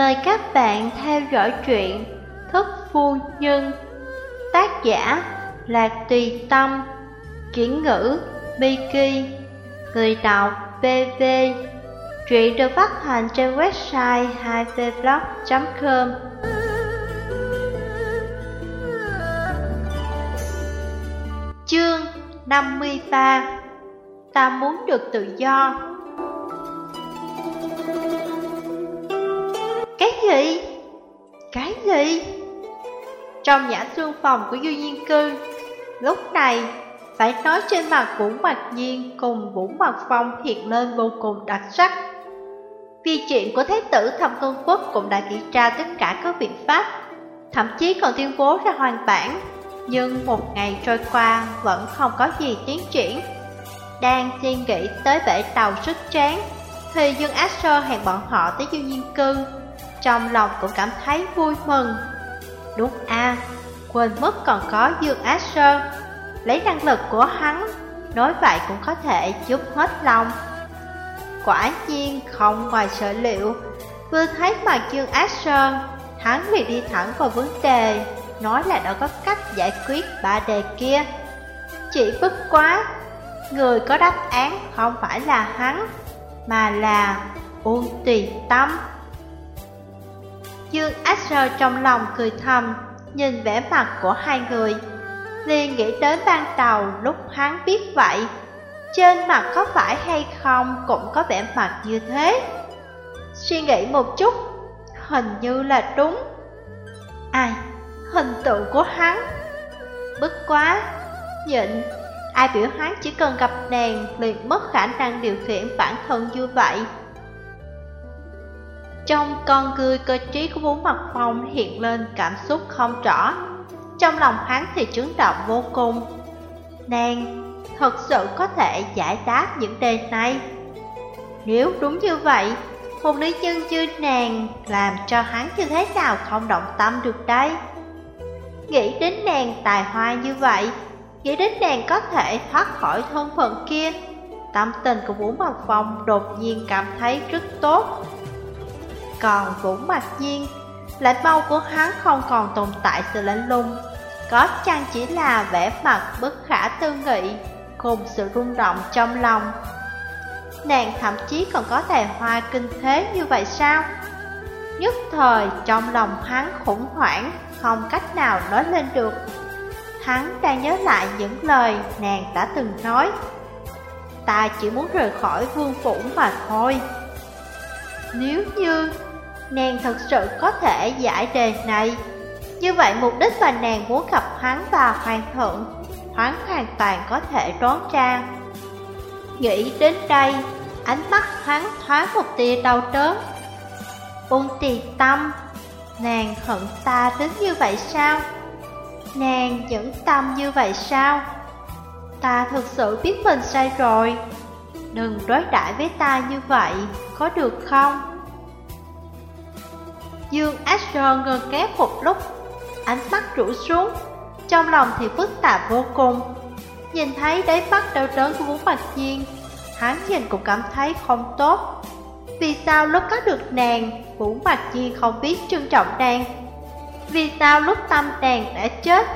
Mời các bạn theo dõi truyện Thức Phu Nhân. Tác giả Lạc Tùy Tâm. Chuyển ngữ Biki Người đọc BV Truyện được phát hành trên website 2vblog.com Chương 53 Ta muốn được tự do. Gì? Trong nhã xương phòng của Du Nhiên Cư, Lúc này phải nói trên mặt Vũ Mặt Nhiên cùng Vũ Mặt Phong hiện lên vô cùng đặc sắc Vì chuyện của Thế tử Thâm Cân Quốc cũng đã kiểm tra tất cả các biện pháp, Thậm chí còn tuyên bố ra hoàn bản, Nhưng một ngày trôi qua vẫn không có gì tiến triển Đang suy nghĩ tới bể tàu sức tráng, Thì Dương Asher hẹn bọn họ tới Du Nhiên Cư trong lòng cũng cảm thấy vui mừng. Đúng a, quên mất còn có Dương Á Sơn, lấy năng lực của hắn, nói vậy cũng có thể giúp hết lòng. Quả nhiên không ngoài sở liệu, vừa thấy mặt Dương Á Sơn, hắn liền đi thẳng vào vấn đề, nói là đã có cách giải quyết ba đề kia. Chỉ bất quá, người có đáp án không phải là hắn, mà là Uông Tùy Tâm. Dương Asher trong lòng cười thầm, nhìn vẻ mặt của hai người. liền nghĩ đến ban đầu lúc hắn biết vậy, trên mặt có phải hay không cũng có vẻ mặt như thế. Suy nghĩ một chút, hình như là đúng. Ai, hình tượng của hắn. Bất quá, nhịn, ai biểu hắn chỉ cần gặp nàng liền mất khả năng điều khiển bản thân như vậy. Trong con cười cơ trí của bốn mặt phong hiện lên cảm xúc không rõ. Trong lòng hắn thì chứng động vô cùng. Nàng thật sự có thể giải đáp những đề này. Nếu đúng như vậy, Một nữ nhân như nàng làm cho hắn như thế nào không động tâm được đây? Nghĩ đến nàng tài hoa như vậy, Nghĩ đến nàng có thể thoát khỏi thân phận kia, Tâm tình của Vũ Mặt Phong đột nhiên cảm thấy rất tốt còn Vũ Mạc Nhiên, lãnh bao của hắn không còn tồn tại sự lạnh lùng, có chăng chỉ là vẻ mặt bất khả tư nghị, cùng sự rung động trong lòng. Nàng thậm chí còn có tài hoa kinh thế như vậy sao? Nhất thời trong lòng hắn khủng hoảng, không cách nào nói lên được. Hắn đang nhớ lại những lời nàng đã từng nói. Ta chỉ muốn rời khỏi vương phủ mà thôi. Nếu như nàng thật sự có thể giải đề này. Như vậy mục đích mà nàng muốn gặp hắn và hoàng thượng, hắn hoàn toàn có thể đoán ra. Nghĩ đến đây, ánh mắt hắn thoáng một tia đau đớn. Ung tì tâm, nàng hận ta đến như vậy sao? Nàng nhẫn tâm như vậy sao? Ta thực sự biết mình sai rồi. Đừng đối đãi với ta như vậy, có được không? Dương Asher ngơ ngác một lúc, ánh mắt rũ xuống, trong lòng thì phức tạp vô cùng. Nhìn thấy đáy mắt đau đớn của Vũ Mạch Nhiên, hắn nhìn cũng cảm thấy không tốt. Vì sao lúc có được nàng, Vũ Mạch Nhiên không biết trân trọng nàng? Vì sao lúc tâm nàng đã chết,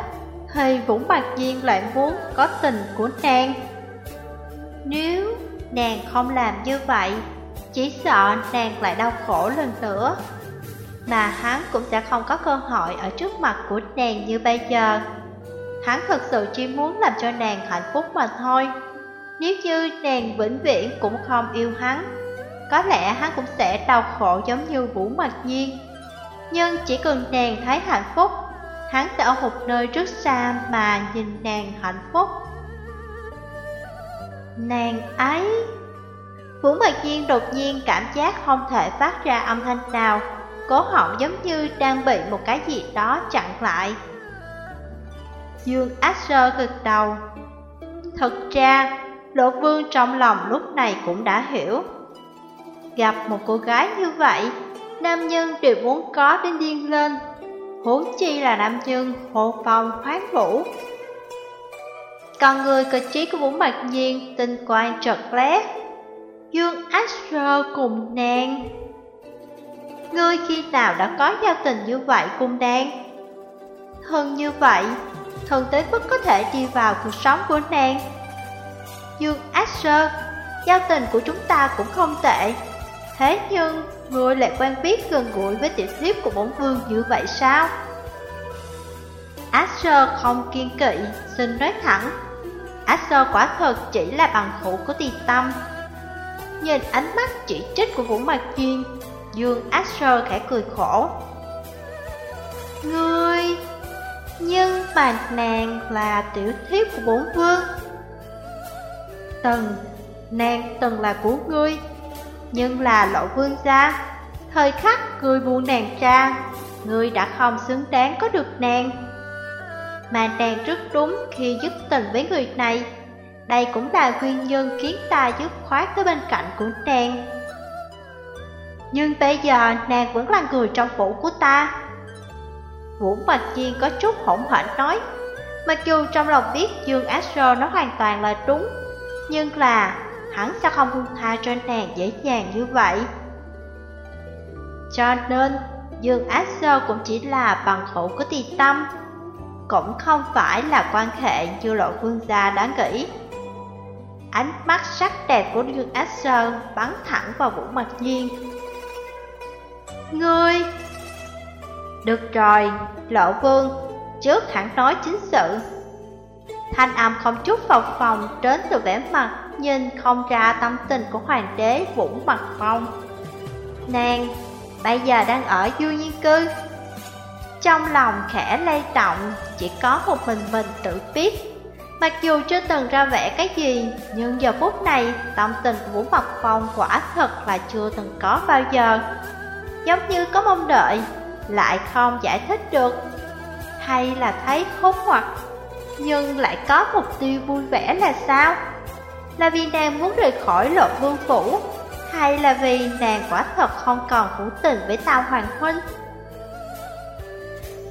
thì Vũ Mạch Nhiên lại muốn có tình của nàng? Nếu nàng không làm như vậy, chỉ sợ nàng lại đau khổ lần nữa mà hắn cũng sẽ không có cơ hội ở trước mặt của nàng như bây giờ. Hắn thật sự chỉ muốn làm cho nàng hạnh phúc mà thôi. Nếu như nàng vĩnh viễn cũng không yêu hắn, có lẽ hắn cũng sẽ đau khổ giống như Vũ Mạc Nhiên. Nhưng chỉ cần nàng thấy hạnh phúc, hắn sẽ ở một nơi rất xa mà nhìn nàng hạnh phúc. Nàng ấy... Vũ Mạc Nhiên đột nhiên cảm giác không thể phát ra âm thanh nào Cố họng giống như đang bị một cái gì đó chặn lại. Dương Asher gật đầu. Thật ra, Lộ Vương trong lòng lúc này cũng đã hiểu. Gặp một cô gái như vậy Nam nhân đều muốn có đến điên lên. Huống chi là nam nhân hộ phòng khoáng vũ. Còn người cơ trí của Vũ Mạc Nhiên tinh quang trật lét Dương Asher cùng nàng. Ngươi khi nào đã có giao tình như vậy cung nàng? Hơn như vậy, thân tới mức có thể đi vào cuộc sống của nàng. Dương Asher, giao tình của chúng ta cũng không tệ. Thế nhưng, ngươi lại quen biết gần gũi với tiểu thiếp của bổn vương như vậy sao? Asher không kiên kỵ, xin nói thẳng. Asher quả thật chỉ là bằng hữu của tiền tâm. Nhìn ánh mắt chỉ trích của Vũ Mạc Duyên, Dương Asher khẽ cười khổ. Ngươi... Nhưng mà nàng là tiểu thiếp của bốn vương. Từng, nàng từng là của ngươi Nhưng là lộ vương gia. Thời khắc ngươi buông nàng ra Ngươi đã không xứng đáng có được nàng. Mà nàng rất đúng khi dứt tình với người này. Đây cũng là nguyên nhân khiến ta dứt khoát tới bên cạnh của nàng. Nhưng bây giờ nàng vẫn là người trong phủ của ta. Vũ Mạch Nhiên có chút hỗn hển nói, Mặc dù trong lòng biết Dương Astro nó hoàn toàn là đúng, Nhưng là hắn sẽ không buông tha cho nàng dễ dàng như vậy? Cho nên, Dương Astro cũng chỉ là bằng hữu của tì tâm, Cũng không phải là quan hệ như lộ vương gia đã nghĩ. Ánh mắt sắc đẹp của Dương Astro bắn thẳng vào Vũ Mạch Nhiên Ngươi được rồi, lộ vương, trước hẳn nói chính sự. Thanh âm không chút vào phòng đến từ vẻ mặt nhìn không ra tâm tình của hoàng đế Vũ Mặt Phong. Nàng, bây giờ đang ở du nhiên cư. Trong lòng khẽ lay động, chỉ có một mình mình tự biết. Mặc dù chưa từng ra vẻ cái gì, nhưng giờ phút này tâm tình của Vũ Mặt Phong quả thật là chưa từng có bao giờ. Giống như có mong đợi, lại không giải thích được Hay là thấy khốn hoặc Nhưng lại có mục tiêu vui vẻ là sao? Là vì nàng muốn rời khỏi lộ vương phủ Hay là vì nàng quả thật không còn hữu tình với Tao Hoàng Huynh?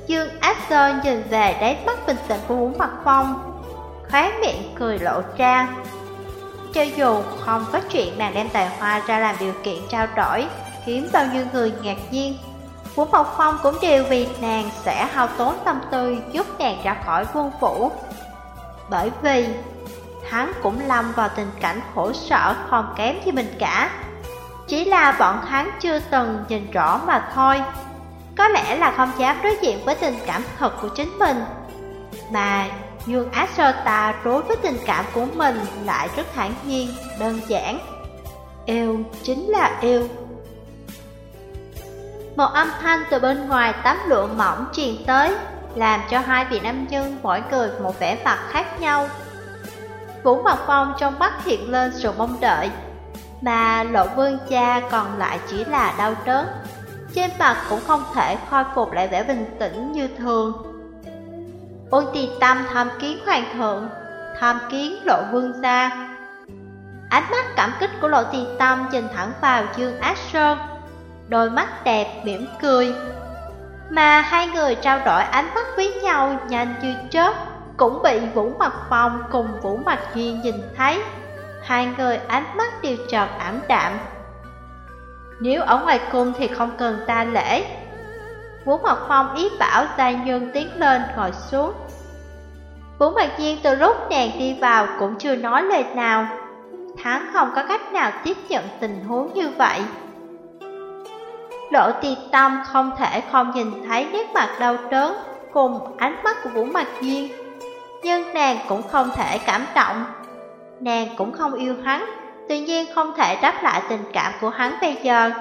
Dương Ác Sơn nhìn về đáy mắt bình tĩnh của Vũ Mặt Phong Khóe miệng cười lộ ra Cho dù không có chuyện nàng đem tài hoa ra làm điều kiện trao đổi Khiến bao nhiêu người ngạc nhiên Vũ Mộc Phong cũng đều vì nàng sẽ hao tốn tâm tư giúp nàng ra khỏi vương phủ. Bởi vì hắn cũng lâm vào tình cảnh khổ sở không kém như mình cả. Chỉ là bọn hắn chưa từng nhìn rõ mà thôi. Có lẽ là không dám đối diện với tình cảm thật của chính mình. Mà Dương Á Sơ ta đối với tình cảm của mình lại rất thản nhiên, đơn giản. Yêu chính là yêu. Một âm thanh từ bên ngoài tấm lụa mỏng truyền tới, làm cho hai vị nam nhân mỗi người một vẻ mặt khác nhau. Vũ Mặt Phong trong mắt hiện lên sự mong đợi, mà lộ vương cha còn lại chỉ là đau đớn. Trên mặt cũng không thể khôi phục lại vẻ bình tĩnh như thường. Ôn tì tâm tham kiến hoàng thượng, tham kiến lộ vương gia. Ánh mắt cảm kích của lộ tì tâm nhìn thẳng vào Dương Ác Sơn đôi mắt đẹp mỉm cười. Mà hai người trao đổi ánh mắt với nhau nhanh như chớp, cũng bị Vũ Mặt Phong cùng Vũ Mặt Duyên nhìn thấy. Hai người ánh mắt đều chợt ảm đạm. Nếu ở ngoài cung thì không cần ta lễ. Vũ Mặt Phong ý bảo gia nhân tiến lên ngồi xuống. Vũ Mặt Duyên từ lúc nàng đi vào cũng chưa nói lời nào. Hắn không có cách nào tiếp nhận tình huống như vậy. Lộ tì tâm không thể không nhìn thấy nét mặt đau đớn cùng ánh mắt của Vũ Mạc Duyên. Nhưng nàng cũng không thể cảm động. Nàng cũng không yêu hắn, tuy nhiên không thể đáp lại tình cảm của hắn bây giờ.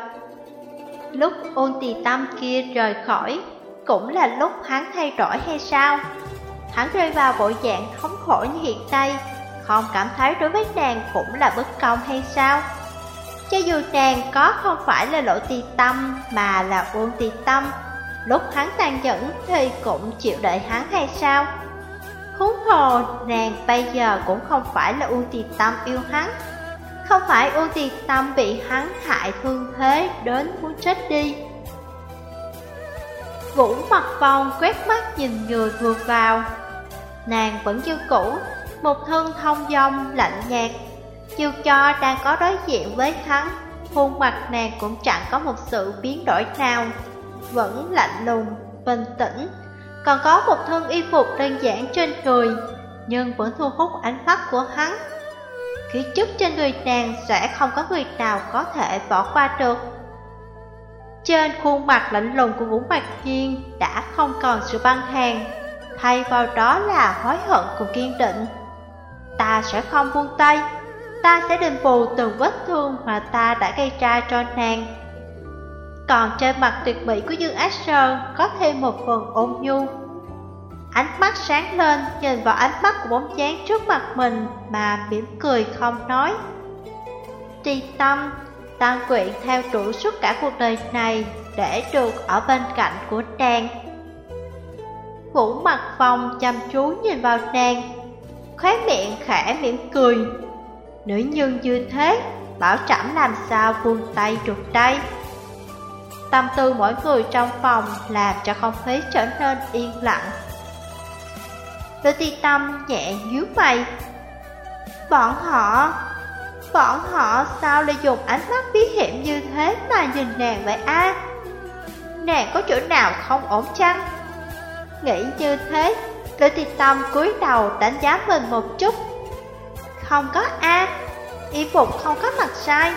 Lúc ôn tì tâm kia rời khỏi, cũng là lúc hắn thay đổi hay sao? Hắn rơi vào bộ dạng thống khổ như hiện nay, không cảm thấy đối với nàng cũng là bất công hay sao? Cho dù nàng có không phải là lỗ tì tâm mà là uông tì tâm, Lúc hắn tàn nhẫn thì cũng chịu đợi hắn hay sao? Huống hồ nàng bây giờ cũng không phải là uông tì tâm yêu hắn. Không phải uông tì tâm bị hắn hại thương thế đến muốn chết đi. Vũ mặt vòng quét mắt nhìn người vừa vào. Nàng vẫn như cũ, Một thân thông dong lạnh nhạt dù cho đang có đối diện với hắn, Khuôn mặt nàng cũng chẳng có một sự biến đổi nào. Vẫn lạnh lùng, bình tĩnh. Còn có một thân y phục đơn giản trên người Nhưng vẫn thu hút ánh mắt của hắn. Khí chất trên người nàng sẽ không có người nào có thể bỏ qua được. Trên khuôn mặt lạnh lùng của Vũ Mạc Nhiên đã không còn sự băng hàng Thay vào đó là hối hận cùng kiên định. Ta sẽ không buông tay. Ta sẽ đền bù từng vết thương mà ta đã gây ra cho nàng. Còn trên mặt tuyệt mỹ của Dương Asher có thêm một phần ôn nhu. Ánh mắt sáng lên nhìn vào ánh mắt của bóng dáng trước mặt mình mà mỉm cười không nói. Tri tâm, ta nguyện theo đuổi suốt cả cuộc đời này để được ở bên cạnh của nàng. Vũ mặt phòng chăm chú nhìn vào nàng Khóe miệng khẽ mỉm cười. Nữ nhân như thế Bảo trảm làm sao buông tay trục tay. Tâm tư mỗi người trong phòng Làm cho không khí trở nên yên lặng Lưu ti tâm nhẹ nhíu mày Bọn họ Bọn họ sao lại dùng ánh mắt bí hiểm như thế mà nhìn nàng vậy a? Nàng có chỗ nào không ổn chăng? Nghĩ như thế, Lưu thị tâm cúi đầu đánh giá mình một chút không có a, y phục không có mặt sai.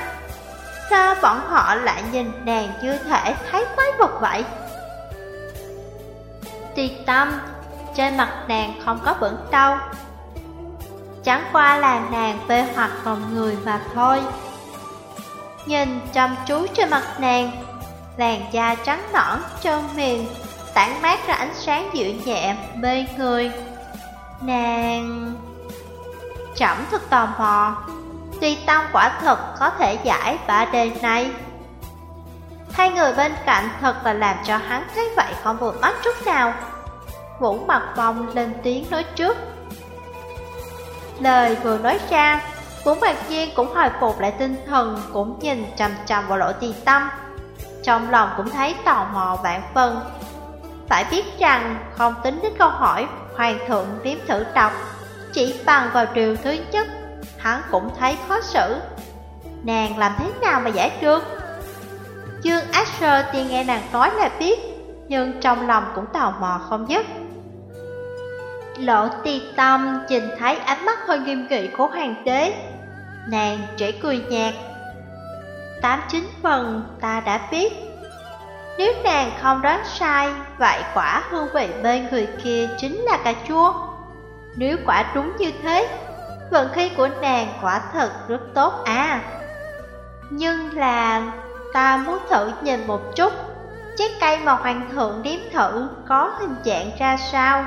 Sao bọn họ lại nhìn nàng như thể thấy quái vật vậy? Ti tâm trên mặt nàng không có bẩn đâu Chẳng qua là nàng bê hoặc vòng người mà thôi. Nhìn chăm chú trên mặt nàng Làn da trắng nõn, trơn mềm Tản mát ra ánh sáng dịu nhẹ, mê người. Nàng... Chẩm thật tò mò. Tuy tâm quả thật có thể giải ba đề này. Hai người bên cạnh thật là làm cho hắn thấy vậy không vừa mắt chút nào. Vũ mặt vòng lên tiếng nói trước. Lời vừa nói ra, Vũ mặt nhiên cũng hồi phục lại tinh thần, Cũng nhìn trầm trầm vào lỗ tì tâm. Trong lòng cũng thấy tò mò vạn phân Phải biết rằng không tính đến câu hỏi Hoàng thượng tiếm thử đọc. Chỉ bằng vào điều thứ nhất, Hắn cũng thấy khó xử. Nàng làm thế nào mà giải được? Dương Asher thì nghe nàng nói là biết, Nhưng trong lòng cũng tò mò không dứt Lộ ti tâm nhìn thấy ánh mắt hơi nghiêm nghị của hoàng đế, Nàng chỉ cười nhạt. Tám chín phần, ta đã biết. Nếu nàng không đoán sai, Vậy quả hương vị bên người kia chính là cà chua. Nếu quả đúng như thế Vận khí của nàng quả thật rất tốt à. Nhưng là ta muốn thử nhìn một chút Trái cây mà hoàng thượng điếm thử có hình dạng ra sao?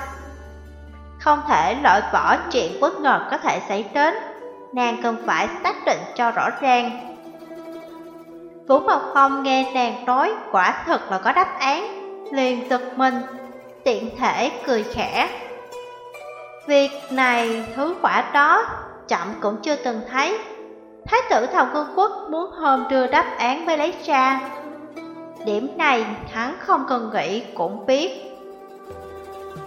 Không thể loại bỏ chuyện bất ngờ có thể xảy đến Nàng cần phải xác định cho rõ ràng. Vũ Mộc Phong nghe nàng nói quả thật là có đáp án Liền giật mình, tiện thể cười khẽ. Việc này, thứ quả đó, chậm cũng chưa từng thấy. Thái tử Thầu Cương Quốc muốn hôm đưa đáp án mới lấy ra Điểm này hắn không cần nghĩ cũng biết.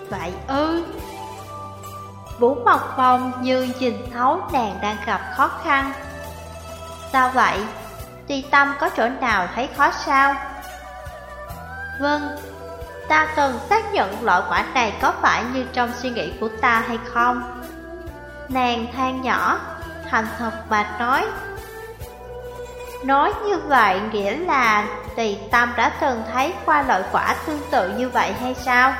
Vậy ư? Vũ Mộc Phong như nhìn thấu nàng đang gặp khó khăn. Sao vậy? Tuy tâm có chỗ nào thấy khó sao? Vâng, ta cần xác nhận loại quả này có phải như trong suy nghĩ của ta hay không? Nàng than nhỏ, thành thật mà nói Nói như vậy nghĩa là tỳ tâm đã từng thấy qua loại quả tương tự như vậy hay sao?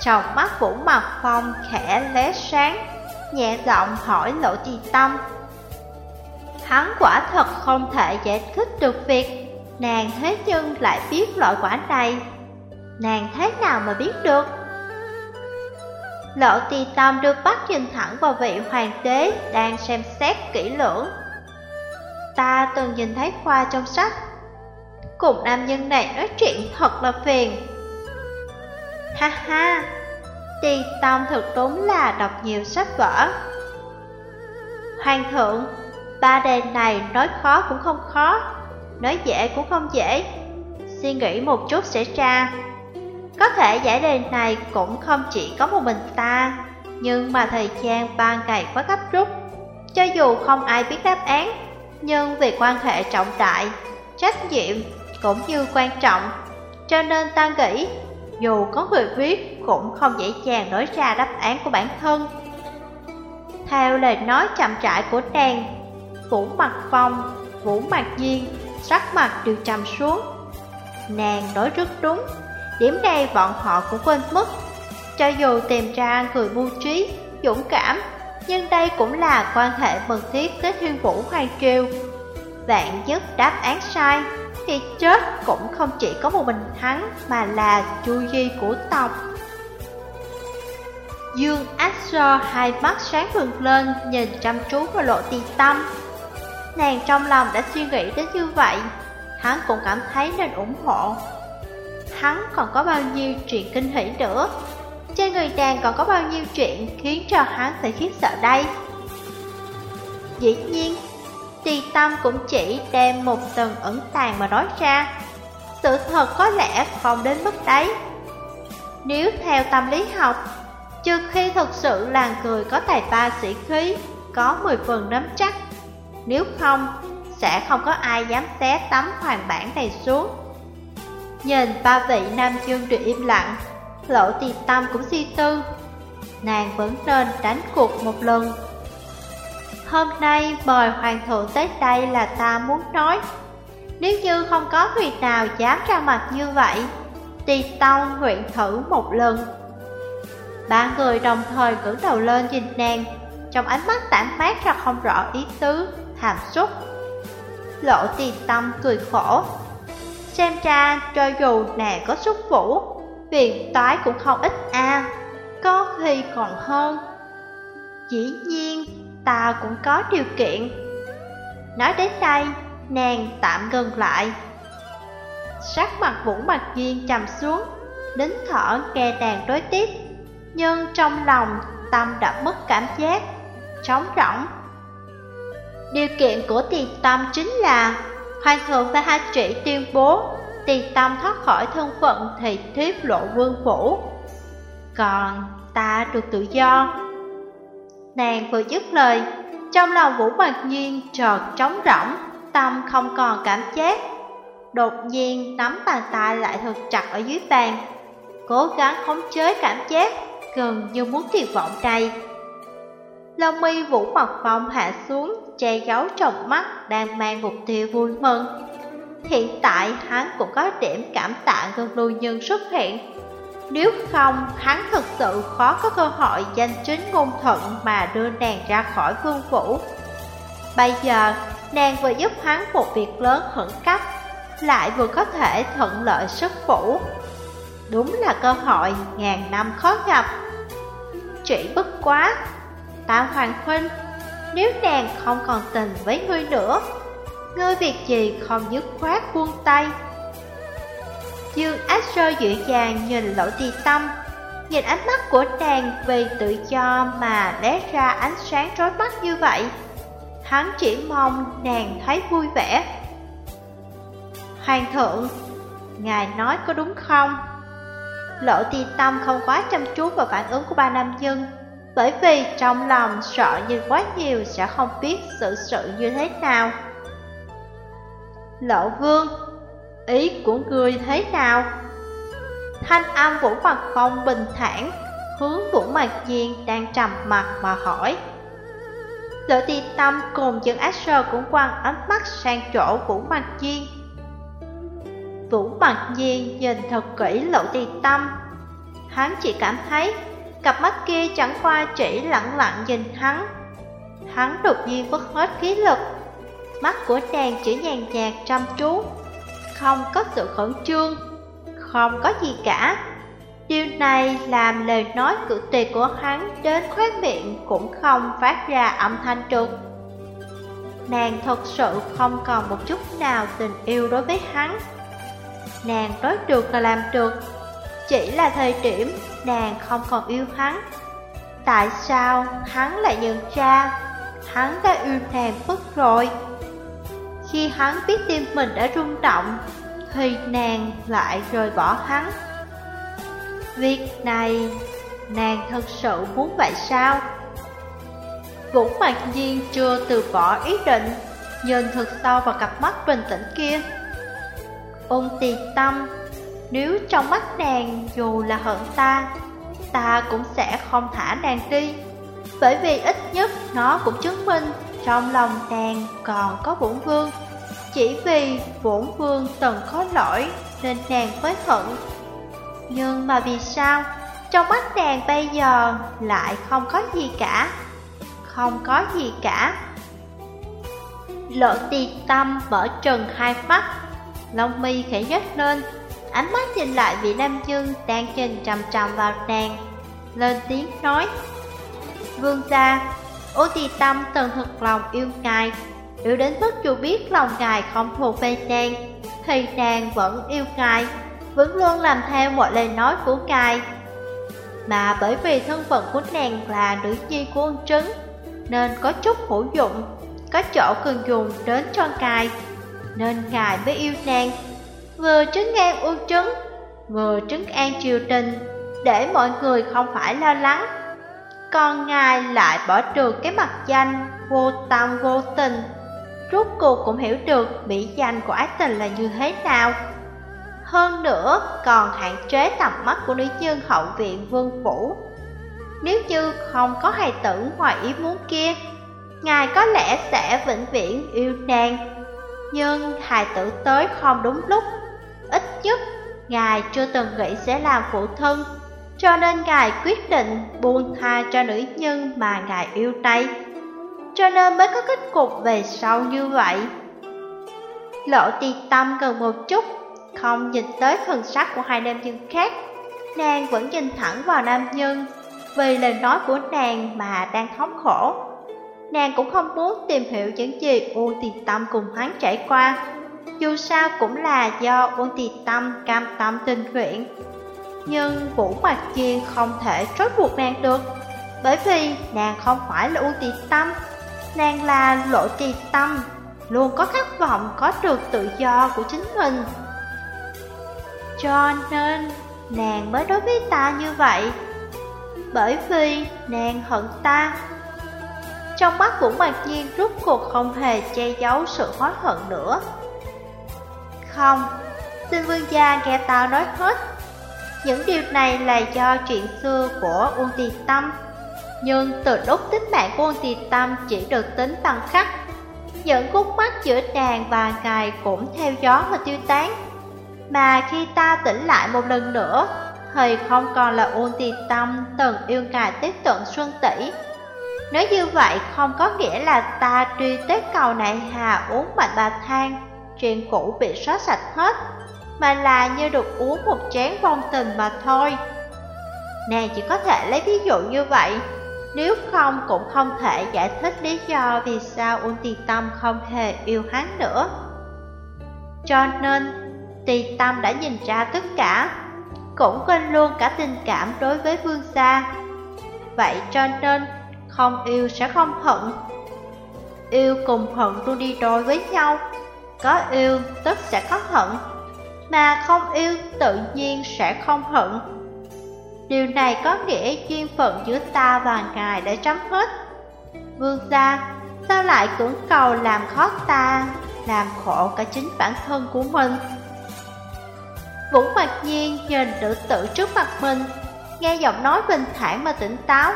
Trong mắt Vũ Mặt Phong khẽ lé sáng, nhẹ giọng hỏi Lộ Tỳ Tâm. Hắn quả thật không thể giải thích được việc nàng thế nhưng lại biết loại quả này. Nàng thế nào mà biết được? Lộ Trì Tâm đưa bắt nhìn thẳng vào vị hoàng đế đang xem xét kỹ lưỡng. Ta từng nhìn thấy khoa trong sách. Cùng nam nhân này nói chuyện thật là phiền. Ha ha, Ti Tâm thực đúng là đọc nhiều sách vở Hoàng thượng, ba đề này nói khó cũng không khó Nói dễ cũng không dễ Suy nghĩ một chút sẽ ra có thể giải đề này cũng không chỉ có một mình ta Nhưng mà thời gian ba ngày quá gấp rút Cho dù không ai biết đáp án Nhưng vì quan hệ trọng đại, trách nhiệm cũng như quan trọng, cho nên ta nghĩ dù có người viết cũng không dễ dàng nói ra đáp án của bản thân. Theo lời nói chậm trại của nàng, Vũ Mặt Phong, Vũ Mặt nhiên, sắc mặt đều trầm xuống. Nàng nói rất đúng, điểm này bọn họ cũng quên mất. Cho dù tìm ra người mưu trí, dũng cảm, nhưng đây cũng là quan hệ mật thiết với thiên vũ Hoàng Triều. Vạn nhất đáp án sai, thì chết cũng không chỉ có một mình hắn mà là chu di của tộc. Dương Asher hai mắt sáng vừng lên nhìn chăm chú vào lộ tì tâm. Nàng trong lòng đã suy nghĩ đến như vậy, hắn cũng cảm thấy nên ủng hộ. Hắn còn có bao nhiêu chuyện kinh hỉ nữa, trên người nàng còn có bao nhiêu chuyện khiến cho hắn phải khiếp sợ đây. Dĩ nhiên, Tì Tâm cũng chỉ đem một tầng ẩn tàng mà nói ra. Sự thật có lẽ không đến mức đấy. Nếu theo tâm lý học, trừ khi thực sự là người có tài ba sĩ khí, có 10 phần nắm chắc. Nếu không, sẽ không có ai dám xé tấm hoàng bản này xuống. Nhìn ba vị nam dương đều im lặng, lộ tì tâm cũng suy tư. Nàng vẫn nên đánh cuộc một lần. Hôm nay mời hoàng thượng tới đây là ta muốn nói. Nếu như không có người nào dám ra mặt như vậy tì tông nguyện thử một lần. Ba người đồng thời ngẩng đầu lên nhìn nàng. Trong ánh mắt tản mát ra không rõ ý tứ, hàm xúc. Lộ tiền tâm cười khổ. Xem ra cho dù nàng có xuất vũ viện toái cũng không ít a Có khi còn hơn Dĩ nhiên ta cũng có điều kiện. Nói đến đây, nàng tạm ngừng lại. Sắc mặt Vũ Mặt Duyên trầm xuống, nín thở nghe nàng đối tiếp, nhưng trong lòng tâm đã mất cảm giác, trống rỗng. Điều kiện của tiền tâm chính là Hoàng thượng và hai trị tuyên bố tiền tâm thoát khỏi thân phận thì thiếp lộ vương phủ Còn ta được tự do Nàng vừa dứt lời, trong lòng Vũ Mạc Nhiên trợt trống rỗng, tâm không còn cảm giác. Đột nhiên nắm bàn tay lại thật chặt ở dưới bàn, cố gắng khống chế cảm giác, gần như muốn tuyệt vọng đây. Lông mi Vũ mặt Phong hạ xuống, che giấu trong mắt đang mang một tia vui mừng. Hiện tại hắn cũng có điểm cảm tạ gần lưu nhân xuất hiện nếu không, hắn thực sự khó có cơ hội danh chính ngôn thuận mà đưa nàng ra khỏi vương phủ. Bây giờ, nàng vừa giúp hắn một việc lớn khẩn cấp, lại vừa có thể thuận lợi sức phủ. Đúng là cơ hội ngàn năm khó gặp. Chỉ bất quá, Tam Hoàng Huynh, nếu nàng không còn tình với ngươi nữa, ngươi việc gì không dứt khoát buông tay, Dương Ác Sơ dịu dàng nhìn lộ trì tâm Nhìn ánh mắt của nàng vì tự do mà lé ra ánh sáng trói mắt như vậy. Hắn chỉ mong nàng thấy vui vẻ. Hoàng thượng, ngài nói có đúng không? Lộ trì tâm không quá chăm chú vào phản ứng của ba nam nhân. Bởi vì trong lòng sợ nhìn quá nhiều sẽ không biết sự sự như thế nào Lộ vương Ý của ngươi thế nào? Thanh âm Vũ Mặt Phong bình thản, hướng Vũ Mặt Diên đang trầm mặt mà hỏi. Lộ ti tâm cùng dân ác sơ cũng quăng ánh mắt sang chỗ Vũ Mặt Diên. Vũ Mặt Diên nhìn thật kỹ lộ ti tâm. Hắn chỉ cảm thấy cặp mắt kia chẳng qua chỉ lặng lặng nhìn hắn. Hắn đột nhiên mất hết khí lực. Mắt của nàng chỉ nhàn nhạt chăm chú không có sự khẩn trương, không có gì cả. Điều này làm lời nói cử tuyệt của hắn đến khóe miệng cũng không phát ra âm thanh trực. Nàng thật sự không còn một chút nào tình yêu đối với hắn. Nàng nói được là làm được, chỉ là thời điểm nàng không còn yêu hắn. Tại sao hắn lại nhận ra hắn đã yêu nàng mất rồi? Khi hắn biết tim mình đã rung động, thì nàng lại rời bỏ hắn. Việc này, nàng thật sự muốn vậy sao? Vũ mặc Nhiên chưa từ bỏ ý định, nhìn thật sâu vào cặp mắt bình tĩnh kia. Ôn tiệt tâm, nếu trong mắt nàng dù là hận ta, ta cũng sẽ không thả nàng đi. Bởi vì ít nhất nó cũng chứng minh trong lòng nàng còn có bổn vương. Chỉ vì bổn vương từng có lỗi nên nàng mới hận. Nhưng mà vì sao? Trong mắt nàng bây giờ lại không có gì cả Không có gì cả Lộ ti tâm mở trừng hai mắt Lông mi khẽ nhếch lên Ánh mắt nhìn lại vị nam dương đang nhìn trầm trầm vào nàng, Lên tiếng nói, Vương gia, Ô Tì tâm từng thật lòng yêu ngài Yêu đến mức dù biết lòng ngài không thuộc về nàng, Thì nàng vẫn yêu ngài, Vẫn luôn làm theo mọi lời nói của ngài. Mà bởi vì thân phận của nàng là nữ nhi của ông trứng Nên có chút hữu dụng, Có chỗ cần dùng đến cho ngài, Nên ngài mới yêu nàng. Vừa trứng ngang uông trứng Vừa trứng an triều đình Để mọi người không phải lo lắng Còn ngài lại bỏ được cái mặt danh Vô tâm vô tình Rốt cuộc cũng hiểu được mỹ danh của ái tình là như thế nào hơn nữa còn hạn chế tầm mắt của nữ nhân hậu viện vương phủ. Nếu như không có hài tử ngoài ý muốn kia, ngài có lẽ sẽ vĩnh viễn yêu nàng. Nhưng hài tử tới không đúng lúc, ít nhất ngài chưa từng nghĩ sẽ làm phụ thân, cho nên ngài quyết định buông tha cho nữ nhân mà ngài yêu tay. Cho nên mới có kết cục về sau như vậy. Lộ ti tâm gần một chút không nhìn tới thần sắc của hai nam nhân khác Nàng vẫn nhìn thẳng vào nam nhân Vì lời nói của nàng mà đang thống khổ Nàng cũng không muốn tìm hiểu những gì U Tiền Tâm cùng hắn trải qua dù sao cũng là do Uông tì Tâm cam tâm tình nguyện. Nhưng Vũ Mạc Chiên không thể trói buộc nàng được, Bởi vì nàng không phải là Uông tì Tâm. Nàng là Lộ tì Tâm, Luôn có khát vọng có được tự do của chính mình. Cho nên nàng mới đối với ta như vậy, Bởi vì nàng hận ta. Trong mắt Vũ Mạc Nhiên rút cuộc không hề che giấu sự hối hận nữa. Không, xin vương gia nghe ta nói hết. Những điều này là do chuyện xưa của Uông Tì Tâm. Nhưng từ lúc tính mạng của Uông Tì Tâm chỉ được tính bằng khắc Những khúc mắt giữa nàng và ngài cũng theo gió mà tiêu tán. Mà khi ta tỉnh lại một lần nữa Thì không còn là Uông tì tâm từng yêu ngài tiếp tận xuân tỷ. Nếu như vậy không có nghĩa là ta truy tới cầu này hà uống mạnh bà than. Chuyện cũ bị xóa sạch hết Mà là như được uống một chén vong tình mà thôi Nàng chỉ có thể lấy ví dụ như vậy Nếu không cũng không thể giải thích lý do vì sao Uông Tì Tâm không hề yêu hắn nữa Cho nên Tì Tâm đã nhìn ra tất cả, cũng quên luôn cả tình cảm đối với vương gia. Vậy cho nên, không yêu sẽ không hận. Yêu cùng hận luôn đi đôi với nhau, có yêu tức sẽ có hận, mà không yêu tự nhiên sẽ không hận. Điều này có nghĩa duyên phận giữa ta và ngài đã chấm hết. Vương gia, sao lại cưỡng cầu làm khó ta, làm khổ cả chính bản thân của mình? Vũ Mạc Nhiên nhìn nữ tử trước mặt mình, nghe giọng nói bình thản mà tỉnh táo.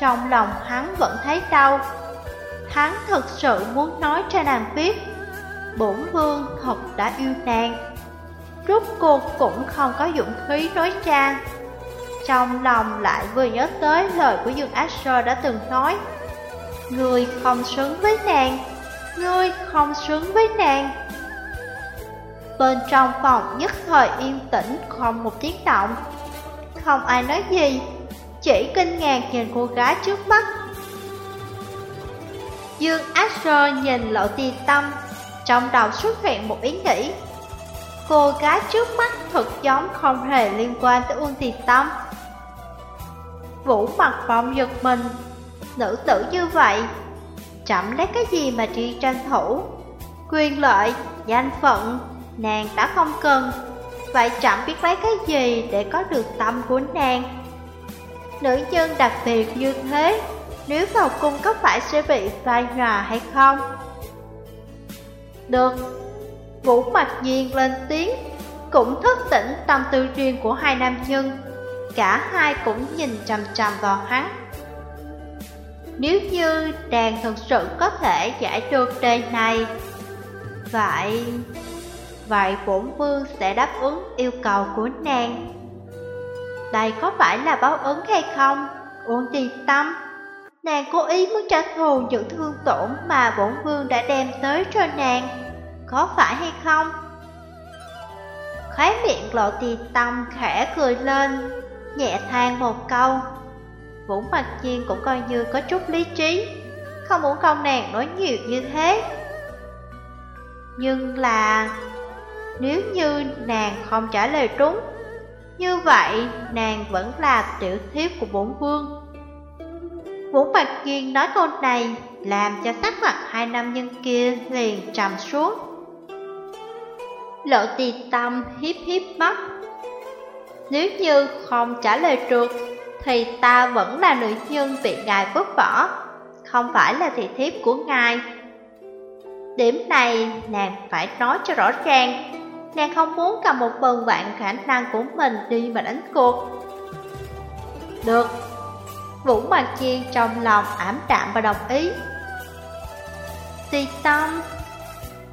Trong lòng hắn vẫn thấy đau. Hắn thật sự muốn nói cho nàng biết, bổn vương thật đã yêu nàng. Rốt cuộc cũng không có dũng khí nói ra. Trong lòng lại vừa nhớ tới lời của Dương Asher đã từng nói. Người không xứng với nàng, ngươi không xứng với nàng. Bên trong phòng nhất thời yên tĩnh không một tiếng động Không ai nói gì Chỉ kinh ngạc nhìn cô gái trước mắt Dương Asher nhìn lộ tiền tâm trong đầu xuất hiện một ý nghĩ. Cô gái trước mắt thật giống không hề liên quan tới Uông Tiền Tâm. Vũ mặt vọng giật mình. Nữ tử như vậy Chậm lấy cái gì mà đi tranh thủ? Quyền lợi, danh phận nàng đã không cần. Vậy chậm biết lấy cái gì để có được tâm của nàng? Nữ nhân đặc biệt như thế Nếu vào cung có phải sẽ bị phai nhòa hay không? Được, Vũ mặc nhiên lên tiếng, cũng thức tỉnh tâm tư riêng của hai nam nhân. Cả hai cũng nhìn trầm trầm vào hắn. Nếu như đàn thực sự có thể giải được đề này, vậy... Vậy bổn vương sẽ đáp ứng yêu cầu của nàng. Đây có phải là báo ứng hay không? Uống tiền tâm Nàng cố ý muốn trả thù những thương tổn mà bổn vương đã đem tới cho nàng. Có phải hay không? Khóe miệng lộ tì tâm khẽ cười lên, Nhẹ than một câu. Vũ Mặt Chiên cũng coi như có chút lý trí, Không muốn công nàng nói nhiều như thế. Nhưng là, Nếu như nàng không trả lời trúng Như vậy nàng vẫn là tiểu thiếp của bổn vương. Vũ Bạch Kiên nói câu này làm cho sắc mặt hai nam nhân kia liền trầm xuống. Lộ tì tâm hiếp hiếp mắt. Nếu như không trả lời được, thì ta vẫn là nữ nhân bị ngài vứt bỏ, không phải là thị thiếp của ngài. Điểm này nàng phải nói cho rõ ràng, nàng không muốn cầm một phần vạn khả năng của mình đi mà đánh cuộc. Được, Vũ Mạc Chiên trong lòng ảm đạm và đồng ý. Si tâm,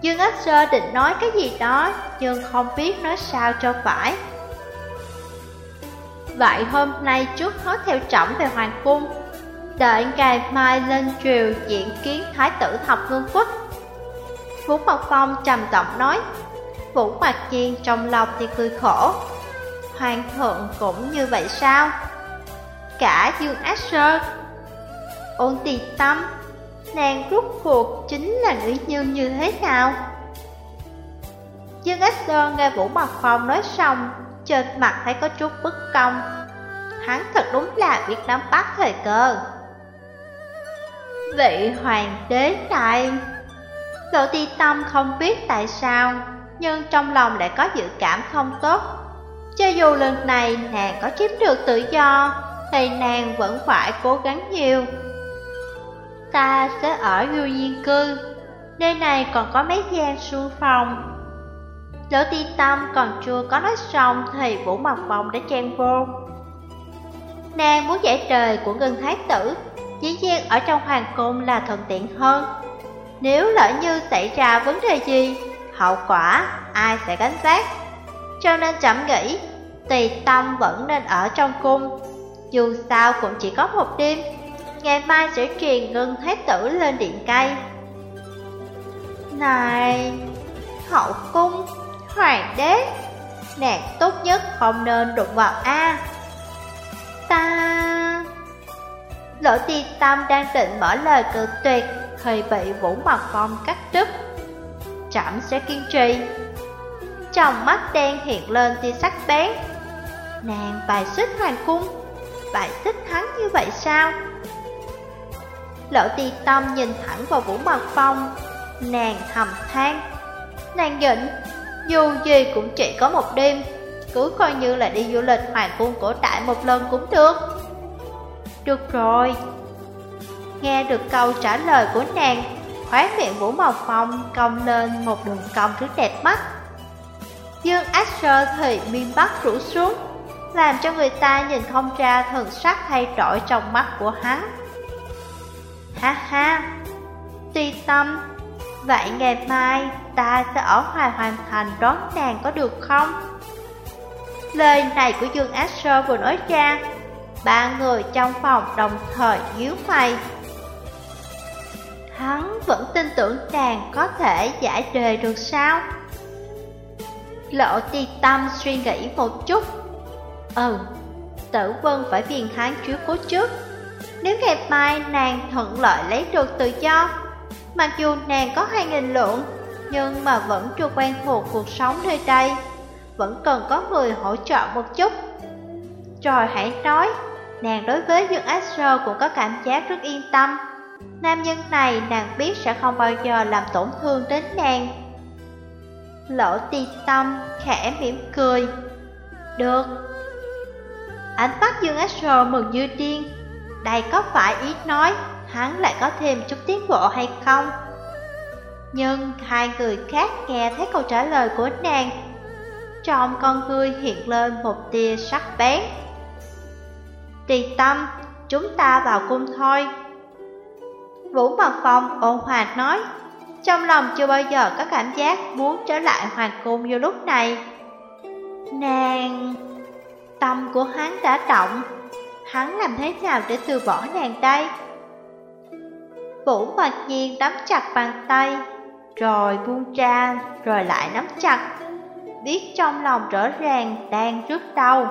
Dương Ách Sơ định nói cái gì đó, Nhưng không biết nói sao cho phải. Vậy hôm nay trước nói theo trọng về Hoàng Cung, Đợi ngày mai lên triều diện kiến Thái tử Thập Ngương Quốc. Vũ Mạc Phong trầm giọng nói, Vũ Mạc Chiên trong lòng thì cười khổ. Hoàng thượng cũng như vậy sao? Cả Dương Ác Sơn Ôn tì tâm, nàng rút cuộc chính là nữ nhân như thế nào? Dương Ác Sơn nghe Vũ Mặt Phong nói xong, trên mặt thấy có chút bất công. Hắn thật đúng là biết nắm bắt thời cơ. Vị hoàng đế này Lộ ti tâm không biết tại sao Nhưng trong lòng lại có dự cảm không tốt Cho dù lần này nàng có chiếm được tự do thì nàng vẫn phải cố gắng nhiều. Ta sẽ ở du nhiên cư, nơi này còn có mấy gian su phòng. Lỗ ti tâm còn chưa có nói xong thì vũ mặt bồng đã chen vô. Nàng muốn giải trời của ngân thái tử, dĩ nhiên ở trong hoàng cung là thuận tiện hơn. Nếu lỡ như xảy ra vấn đề gì, hậu quả ai sẽ gánh vác? Cho nên chậm nghĩ, tùy tâm vẫn nên ở trong cung dù sao cũng chỉ có một đêm, Ngày mai sẽ truyền ngân thái tử lên điện cây. Này, Hậu cung, Hoàng đế, Nàng tốt nhất không nên đụng vào A. Ta, Lỗ ti tâm đang định mở lời cự tuyệt Thì bị Vũ Mặt Phong cắt đứt. Trạm sẽ kiên trì. Trong mắt đen hiện lên tia sắc bén. Nàng bài xích hoàng cung bài thích hắn như vậy sao? Lỡ ti tâm nhìn thẳng vào Vũ Mặt Phong, nàng thầm than. Nàng nhịn, dù gì cũng chỉ có một đêm, cứ coi như là đi du lịch hoàng cung cổ đại một lần cũng được. Được rồi. Nghe được câu trả lời của nàng, khóe miệng Vũ Màu Phong cong lên một đường cong rất đẹp mắt. Dương Asher thì miên bắt rủ xuống, làm cho người ta nhìn không ra thần sắc thay đổi trong mắt của hắn. Ha ha, tuy tâm, vậy ngày mai ta sẽ ở Hoài Hoàn Thành đón nàng có được không? Lời này của Dương Asher vừa nói ra, ba người trong phòng đồng thời nhíu mày. Hắn vẫn tin tưởng nàng có thể giải đề được sao? Lộ ti tâm suy nghĩ một chút Ừ, tử vân phải phiền hắn trước cố trước. Nếu ngày mai nàng thuận lợi lấy được tự do Mặc dù nàng có hai nghìn lượng Nhưng mà vẫn chưa quen thuộc cuộc sống nơi đây. Vẫn cần có người hỗ trợ một chút. Rồi hãy nói Nàng đối với Dương Astro cũng có cảm giác rất yên tâm. Nam nhân này nàng biết sẽ không bao giờ làm tổn thương đến nàng. Lỗ ti tâm khẽ mỉm cười. Được, Ánh mắt Dương Astro mừng như điên. Đây có phải ý nói Hắn lại có thêm chút tiến bộ hay không? Nhưng hai người khác nghe thấy câu trả lời của nàng Trong con người hiện lên một tia sắc bén. Tì tâm, chúng ta vào cung thôi. Vũ Mật Phong ôn hòa nói Trong lòng chưa bao giờ có cảm giác muốn trở lại hoàng cung như lúc này. Nàng... Tâm của hắn đã động. Hắn làm thế nào để từ bỏ nàng đây? Vũ mặc nhiên nắm chặt bàn tay, Rồi buông ra, Rồi lại nắm chặt. Biết trong lòng rõ ràng đang rất đau.